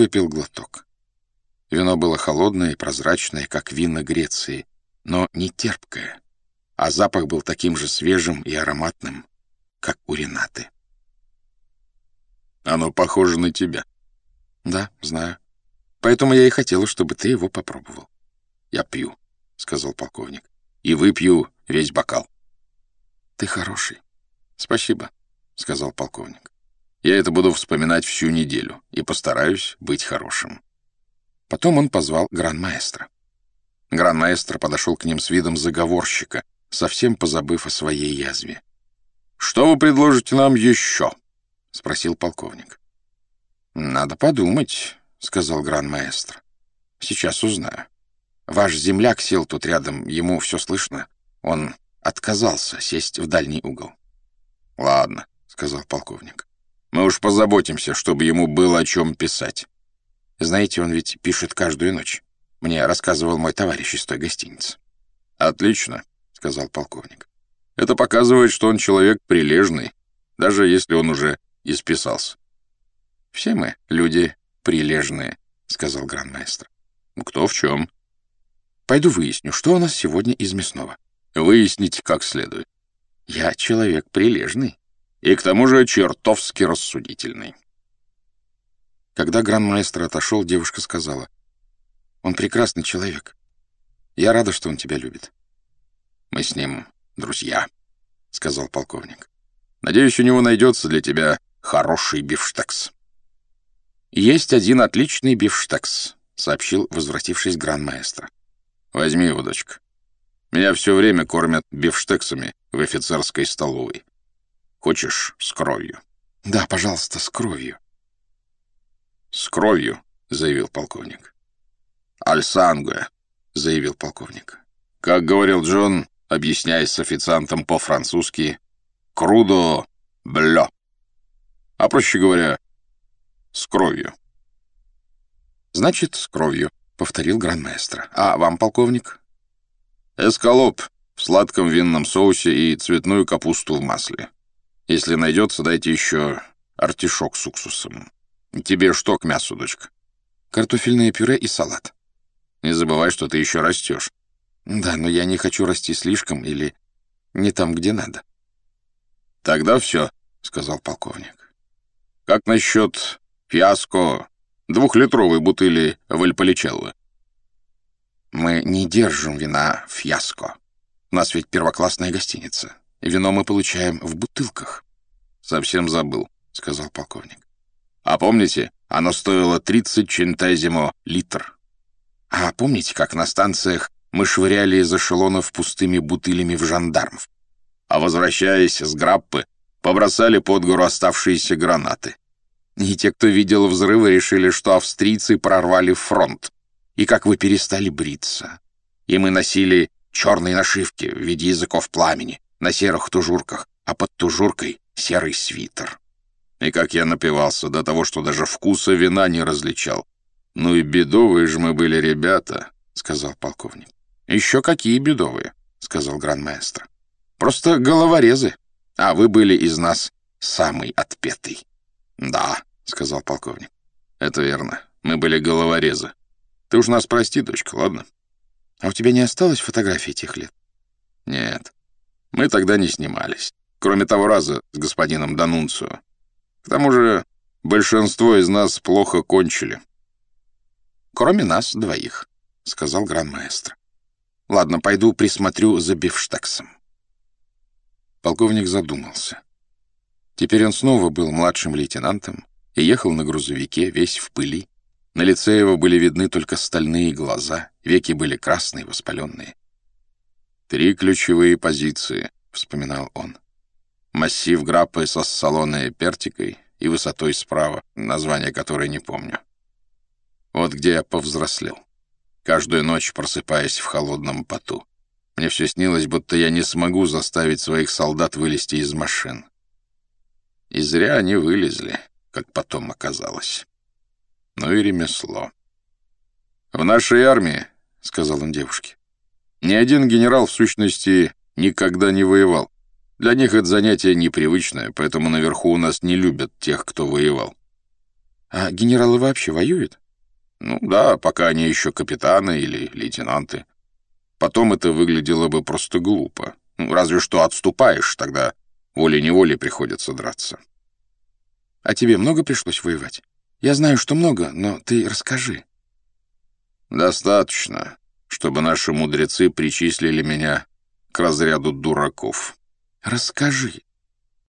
выпил глоток. Вино было холодное и прозрачное, как вина Греции, но не терпкое, а запах был таким же свежим и ароматным, как у Ренаты. «Оно похоже на тебя». «Да, знаю. Поэтому я и хотела, чтобы ты его попробовал». «Я пью», — сказал полковник, — «и выпью весь бокал». «Ты хороший». «Спасибо», — сказал полковник. «Я это буду вспоминать всю неделю и постараюсь быть хорошим». Потом он позвал гран-маэстро. Гран-маэстро подошел к ним с видом заговорщика, совсем позабыв о своей язве. «Что вы предложите нам еще?» — спросил полковник. «Надо подумать», — сказал гран-маэстро. «Сейчас узнаю. Ваш земляк сел тут рядом, ему все слышно. Он отказался сесть в дальний угол». «Ладно», — сказал полковник. «Мы уж позаботимся, чтобы ему было о чем писать». Знаете, он ведь пишет каждую ночь. Мне рассказывал мой товарищ из той гостиницы. «Отлично», — сказал полковник. «Это показывает, что он человек прилежный, даже если он уже исписался». «Все мы люди прилежные», — сказал гранмейстер. «Кто в чем?» «Пойду выясню, что у нас сегодня из мясного». «Выясните как следует». «Я человек прилежный». «И к тому же чертовски рассудительный». Когда гран-маэстро отошел, девушка сказала, «Он прекрасный человек. Я рада, что он тебя любит». «Мы с ним друзья», — сказал полковник. «Надеюсь, у него найдется для тебя хороший бифштекс». «Есть один отличный бифштекс», — сообщил, возвратившись гран-маэстро. «Возьми его, дочка. Меня все время кормят бифштексами в офицерской столовой. Хочешь с кровью?» «Да, пожалуйста, с кровью». «С кровью», — заявил полковник. «Альсанgue», — заявил полковник. Как говорил Джон, объясняясь с официантом по-французски, «крудо блё». А проще говоря, с кровью. «Значит, с кровью», — повторил гранмейстро. «А вам, полковник?» «Эскалоп в сладком винном соусе и цветную капусту в масле. Если найдется, дайте еще артишок с уксусом». «Тебе что к мясу, дочка?» «Картофельное пюре и салат». «Не забывай, что ты еще растешь». «Да, но я не хочу расти слишком или не там, где надо». «Тогда все», — сказал полковник. «Как насчет фиаско двухлитровой бутыли Вальполичелло?» «Мы не держим вина фиаско. У нас ведь первоклассная гостиница. Вино мы получаем в бутылках». «Совсем забыл», — сказал полковник. А помните, оно стоило 30 чентезимо литр. А помните, как на станциях мы швыряли из эшелонов пустыми бутылями в жандармов? А возвращаясь с граппы, побросали под гору оставшиеся гранаты. И те, кто видел взрывы, решили, что австрийцы прорвали фронт. И как вы перестали бриться. И мы носили черные нашивки в виде языков пламени на серых тужурках, а под тужуркой серый свитер. И как я напивался до того, что даже вкуса вина не различал. «Ну и бедовые же мы были ребята», — сказал полковник. «Еще какие бедовые», — сказал гранмаэстро. «Просто головорезы, а вы были из нас самый отпетый». «Да», — сказал полковник. «Это верно. Мы были головорезы. Ты уж нас прости, дочка, ладно?» «А у тебя не осталось фотографий тех лет?» «Нет. Мы тогда не снимались. Кроме того раза с господином Данунцио. К тому же большинство из нас плохо кончили. «Кроме нас двоих», — сказал гранмаэстро. «Ладно, пойду присмотрю за бифштексом». Полковник задумался. Теперь он снова был младшим лейтенантом и ехал на грузовике, весь в пыли. На лице его были видны только стальные глаза, веки были красные, воспаленные. «Три ключевые позиции», — вспоминал он. Массив граппы со салоной пертикой и высотой справа, название которой не помню. Вот где я повзрослел. Каждую ночь просыпаясь в холодном поту. Мне все снилось, будто я не смогу заставить своих солдат вылезти из машин. И зря они вылезли, как потом оказалось. Ну и ремесло. «В нашей армии», — сказал он девушке, — «ни один генерал, в сущности, никогда не воевал. Для них это занятие непривычное, поэтому наверху у нас не любят тех, кто воевал. А генералы вообще воюют? Ну да, пока они еще капитаны или лейтенанты. Потом это выглядело бы просто глупо. Ну, разве что отступаешь, тогда волей-неволей приходится драться. А тебе много пришлось воевать? Я знаю, что много, но ты расскажи. Достаточно, чтобы наши мудрецы причислили меня к разряду дураков. Расскажи.